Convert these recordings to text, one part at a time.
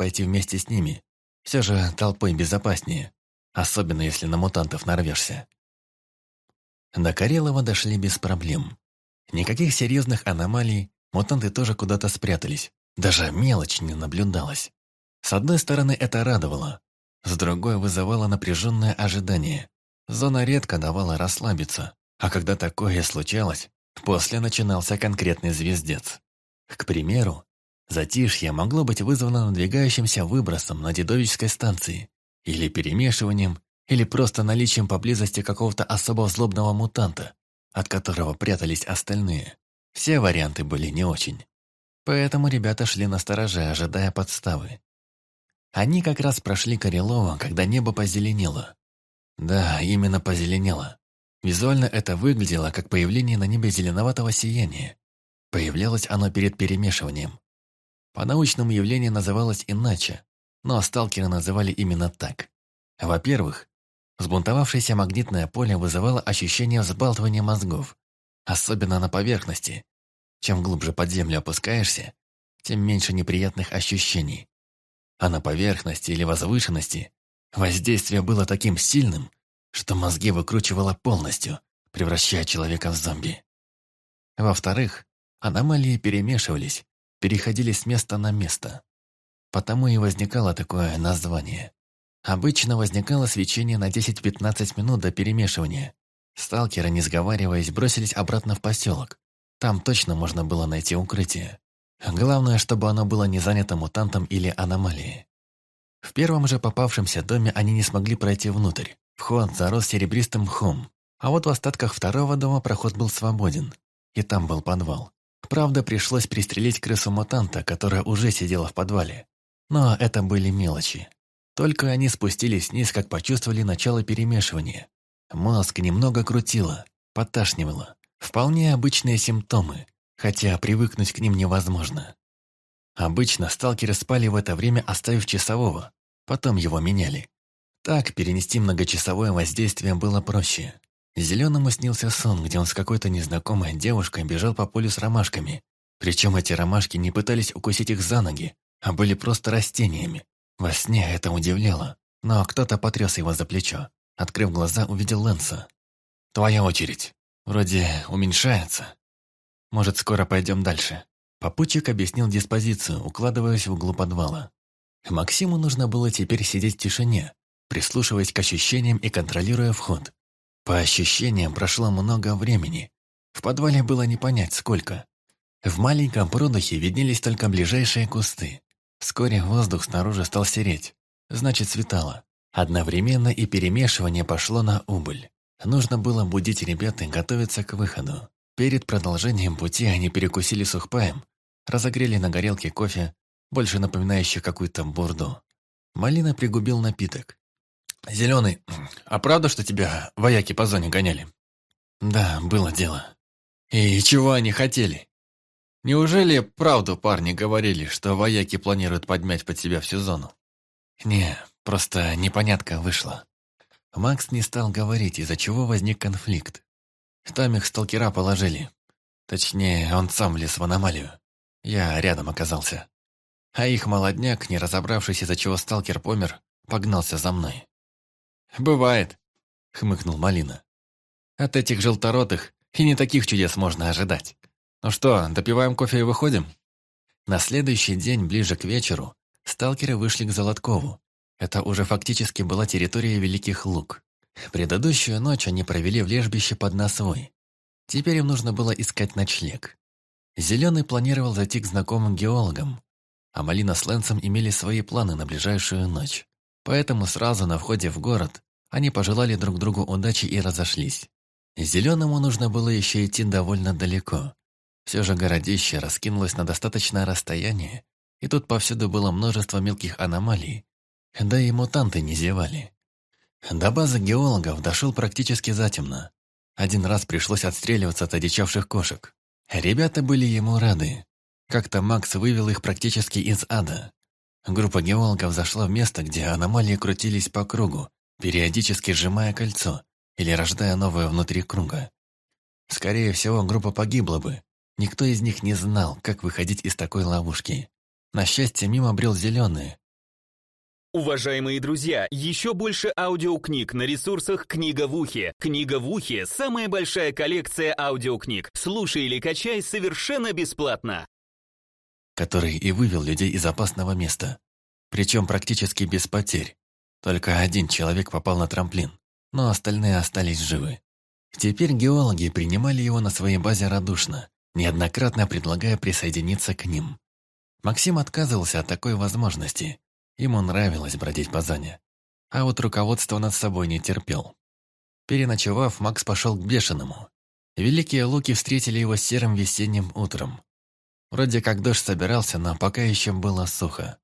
пойти вместе с ними. Все же толпой безопаснее, особенно если на мутантов нарвешься. До Карелова дошли без проблем. Никаких серьезных аномалий, мутанты тоже куда-то спрятались. Даже мелочь не наблюдалась. С одной стороны, это радовало, с другой вызывало напряженное ожидание. Зона редко давала расслабиться, а когда такое случалось, после начинался конкретный звездец. К примеру, затишье могло быть вызвано надвигающимся выбросом на дедовической станции, или перемешиванием, или просто наличием поблизости какого-то особо злобного мутанта, от которого прятались остальные. Все варианты были не очень. Поэтому ребята шли на стороже, ожидая подставы. Они как раз прошли Карелова, когда небо позеленело. Да, именно позеленело. Визуально это выглядело, как появление на небе зеленоватого сияния. Появлялось оно перед перемешиванием. По-научному явление называлось иначе, но сталкеры называли именно так. Во-первых, взбунтовавшееся магнитное поле вызывало ощущение взбалтывания мозгов, особенно на поверхности. Чем глубже под землю опускаешься, тем меньше неприятных ощущений. А на поверхности или возвышенности воздействие было таким сильным, что мозги выкручивало полностью, превращая человека в зомби. Во-вторых, аномалии перемешивались, переходили с места на место. Потому и возникало такое название. Обычно возникало свечение на 10-15 минут до перемешивания. Сталкеры, не сговариваясь, бросились обратно в поселок. Там точно можно было найти укрытие. Главное, чтобы оно было не занято мутантом или аномалией. В первом же попавшемся доме они не смогли пройти внутрь. Вход зарос серебристым мхом. А вот в остатках второго дома проход был свободен. И там был подвал. Правда, пришлось пристрелить крысу-мутанта, которая уже сидела в подвале. Но это были мелочи. Только они спустились вниз, как почувствовали начало перемешивания. Мозг немного крутило, подташнивало. Вполне обычные симптомы, хотя привыкнуть к ним невозможно. Обычно сталкеры спали в это время, оставив часового, потом его меняли. Так перенести многочасовое воздействие было проще. Зеленому снился сон, где он с какой-то незнакомой девушкой бежал по полю с ромашками. Причем эти ромашки не пытались укусить их за ноги, а были просто растениями. Во сне это удивляло, но кто-то потряс его за плечо. Открыв глаза, увидел Лэнса. «Твоя очередь. Вроде уменьшается. Может, скоро пойдем дальше?» Попутчик объяснил диспозицию, укладываясь в углу подвала. Максиму нужно было теперь сидеть в тишине, прислушиваясь к ощущениям и контролируя вход. По ощущениям прошло много времени. В подвале было не понять, сколько. В маленьком продухе виднелись только ближайшие кусты. Вскоре воздух снаружи стал сереть. Значит, светало. Одновременно и перемешивание пошло на убыль. Нужно было будить ребят и готовиться к выходу. Перед продолжением пути они перекусили сухпаем, разогрели на горелке кофе, больше напоминающий какую-то бурду. Малина пригубил напиток. «Зеленый, а правда, что тебя вояки по зоне гоняли?» «Да, было дело». «И чего они хотели? Неужели правду парни говорили, что вояки планируют подмять под себя всю зону?» «Не, просто непонятка вышла». Макс не стал говорить, из-за чего возник конфликт. Там их сталкера положили. Точнее, он сам влез в аномалию. Я рядом оказался. А их молодняк, не разобравшись, из-за чего сталкер помер, погнался за мной. «Бывает», — хмыкнул Малина. «От этих желторотых и не таких чудес можно ожидать. Ну что, допиваем кофе и выходим?» На следующий день, ближе к вечеру, сталкеры вышли к Золоткову. Это уже фактически была территория Великих Луг. Предыдущую ночь они провели в лежбище под Носвой. Теперь им нужно было искать ночлег. Зеленый планировал зайти к знакомым геологам, а Малина с Лэнсом имели свои планы на ближайшую ночь. Поэтому сразу на входе в город они пожелали друг другу удачи и разошлись. Зеленому нужно было еще идти довольно далеко. Все же городище раскинулось на достаточное расстояние, и тут повсюду было множество мелких аномалий, да и мутанты не зевали. До базы геологов дошел практически затемно. Один раз пришлось отстреливаться от одичавших кошек. Ребята были ему рады. Как-то Макс вывел их практически из ада. Группа геологов зашла в место, где аномалии крутились по кругу, периодически сжимая кольцо или рождая новое внутри круга. Скорее всего, группа погибла бы. Никто из них не знал, как выходить из такой ловушки. На счастье, мимо брел зеленый, Уважаемые друзья, еще больше аудиокниг на ресурсах «Книга в ухе». «Книга в ухе» — самая большая коллекция аудиокниг. Слушай или качай совершенно бесплатно. Который и вывел людей из опасного места. Причем практически без потерь. Только один человек попал на трамплин, но остальные остались живы. Теперь геологи принимали его на своей базе радушно, неоднократно предлагая присоединиться к ним. Максим отказывался от такой возможности, Ему нравилось бродить по зоне. А вот руководство над собой не терпел. Переночевав, Макс пошел к Бешеному. Великие луки встретили его серым весенним утром. Вроде как дождь собирался, но пока еще было сухо.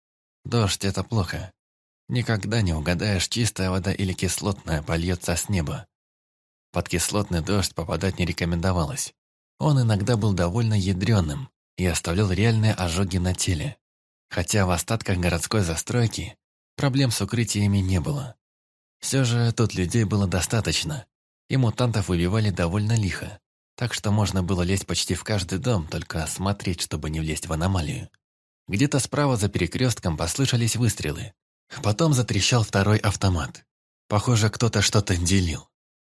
Дождь — это плохо. Никогда не угадаешь, чистая вода или кислотная польется с неба. Под кислотный дождь попадать не рекомендовалось. Он иногда был довольно ядреным и оставлял реальные ожоги на теле. Хотя в остатках городской застройки проблем с укрытиями не было. Все же тут людей было достаточно, и мутантов выбивали довольно лихо, так что можно было лезть почти в каждый дом, только смотреть, чтобы не влезть в аномалию. Где-то справа за перекрестком послышались выстрелы. Потом затрещал второй автомат. Похоже, кто-то что-то делил.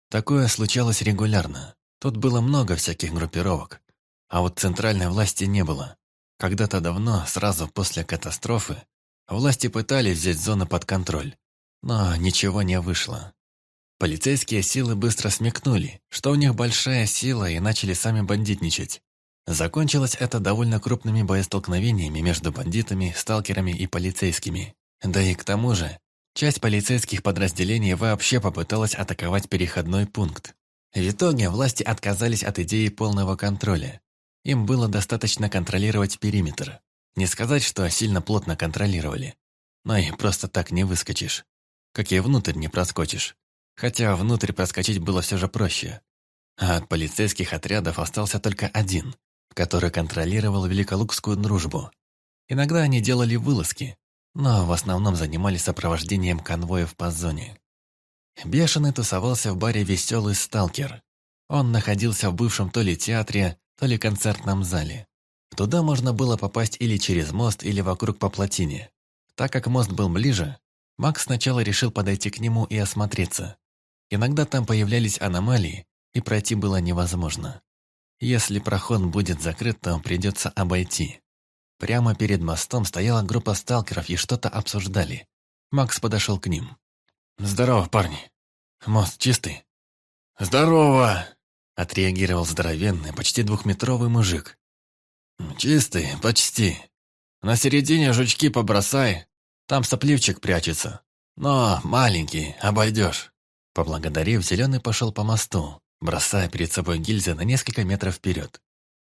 Такое случалось регулярно. Тут было много всяких группировок. А вот центральной власти не было. Когда-то давно, сразу после катастрофы, власти пытались взять зону под контроль, но ничего не вышло. Полицейские силы быстро смекнули, что у них большая сила и начали сами бандитничать. Закончилось это довольно крупными боестолкновениями между бандитами, сталкерами и полицейскими. Да и к тому же, часть полицейских подразделений вообще попыталась атаковать переходной пункт. В итоге власти отказались от идеи полного контроля. Им было достаточно контролировать периметр. Не сказать, что сильно плотно контролировали. Но и просто так не выскочишь. Как и внутрь не проскочишь. Хотя внутрь проскочить было все же проще. А от полицейских отрядов остался только один, который контролировал Великолукскую дружбу. Иногда они делали вылазки, но в основном занимались сопровождением конвоев по зоне. Бешеный тусовался в баре «Веселый сталкер». Он находился в бывшем то ли театре, то ли концертном зале. Туда можно было попасть или через мост, или вокруг по плотине. Так как мост был ближе, Макс сначала решил подойти к нему и осмотреться. Иногда там появлялись аномалии, и пройти было невозможно. Если проход будет закрыт, то придется обойти. Прямо перед мостом стояла группа сталкеров и что-то обсуждали. Макс подошел к ним. «Здорово, парни. Мост чистый?» «Здорово!» Отреагировал здоровенный, почти двухметровый мужик. «Чистый, почти. На середине жучки побросай, там сопливчик прячется. Но маленький, обойдешь». Поблагодарив, Зеленый пошел по мосту, бросая перед собой гильзы на несколько метров вперед.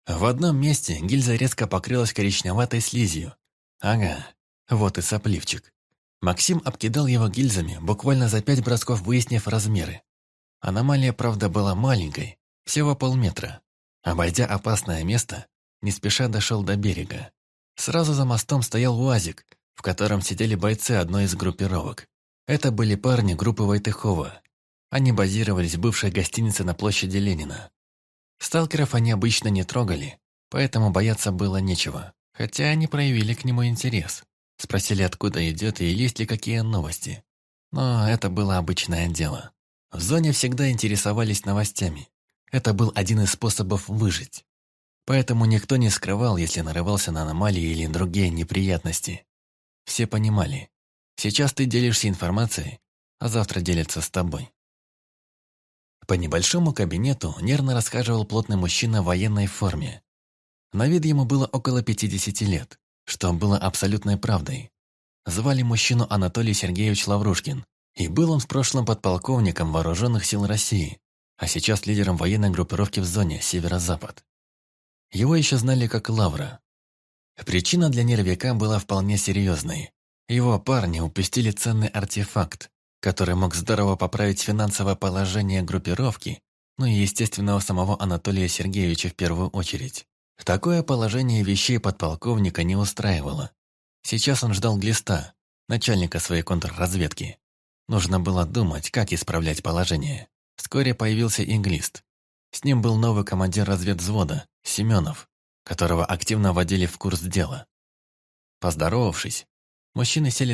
В одном месте гильза резко покрылась коричневатой слизью. Ага, вот и сопливчик. Максим обкидал его гильзами, буквально за пять бросков выяснив размеры. Аномалия, правда, была маленькой, всего полметра. Обойдя опасное место, не спеша дошел до берега. Сразу за мостом стоял УАЗик, в котором сидели бойцы одной из группировок. Это были парни группы Войтыхова. Они базировались в бывшей гостинице на площади Ленина. Сталкеров они обычно не трогали, поэтому бояться было нечего. Хотя они проявили к нему интерес. Спросили, откуда идет и есть ли какие новости. Но это было обычное дело. В зоне всегда интересовались новостями. Это был один из способов выжить. Поэтому никто не скрывал, если нарывался на аномалии или другие неприятности. Все понимали. Сейчас ты делишься информацией, а завтра делятся с тобой. По небольшому кабинету нервно расхаживал плотный мужчина в военной форме. На вид ему было около 50 лет, что было абсолютной правдой. Звали мужчину Анатолий Сергеевич Лаврушкин, и был он в прошлом подполковником Вооруженных сил России, а сейчас лидером военной группировки в зоне Северо-Запад. Его еще знали как Лавра. Причина для нервика была вполне серьезной. Его парни упустили ценный артефакт, который мог здорово поправить финансовое положение группировки, ну и, естественно, самого Анатолия Сергеевича в первую очередь. Такое положение вещей подполковника не устраивало. Сейчас он ждал Глиста, начальника своей контрразведки. Нужно было думать, как исправлять положение. Вскоре появился инглист. С ним был новый командир разведвзвода, Семенов, которого активно вводили в курс дела. Поздоровавшись, мужчины сели